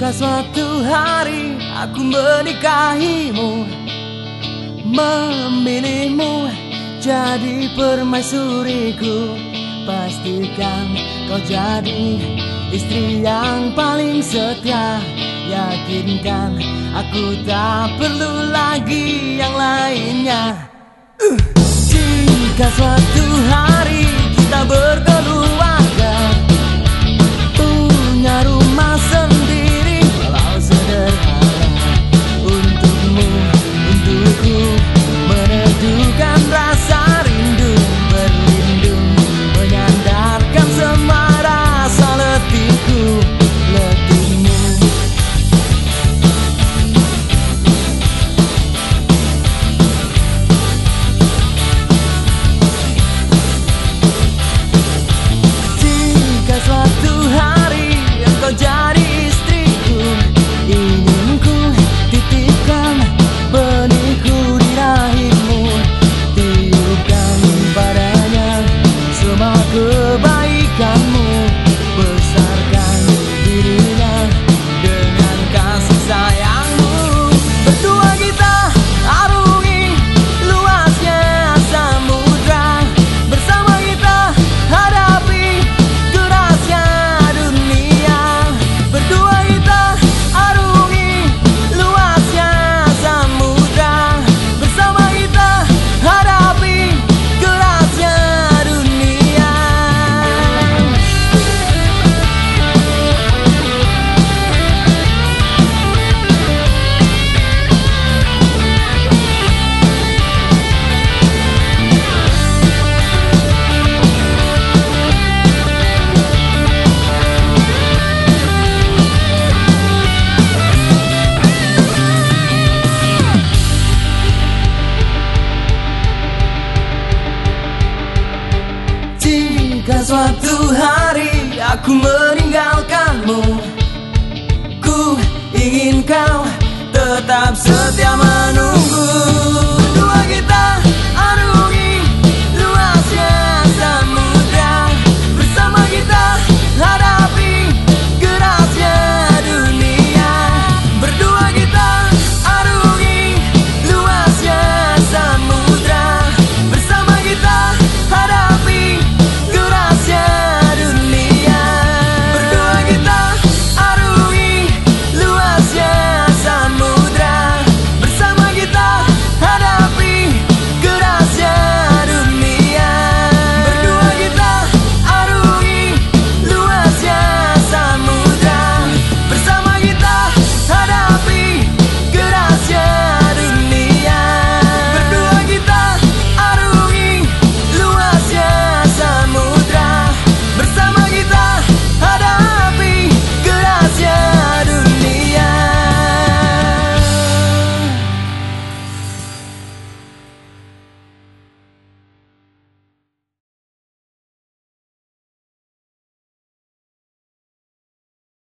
Jika suatu hari aku menikahimu Memilihmu jadi permaisuriku Pastikan kau jadi istri yang paling setia Yakinkan aku tak perlu lagi yang lainnya uh. Jika suatu hari kita berkeluarga suatu hari aku meninggalkanmu. Ku ingin kau tetap setia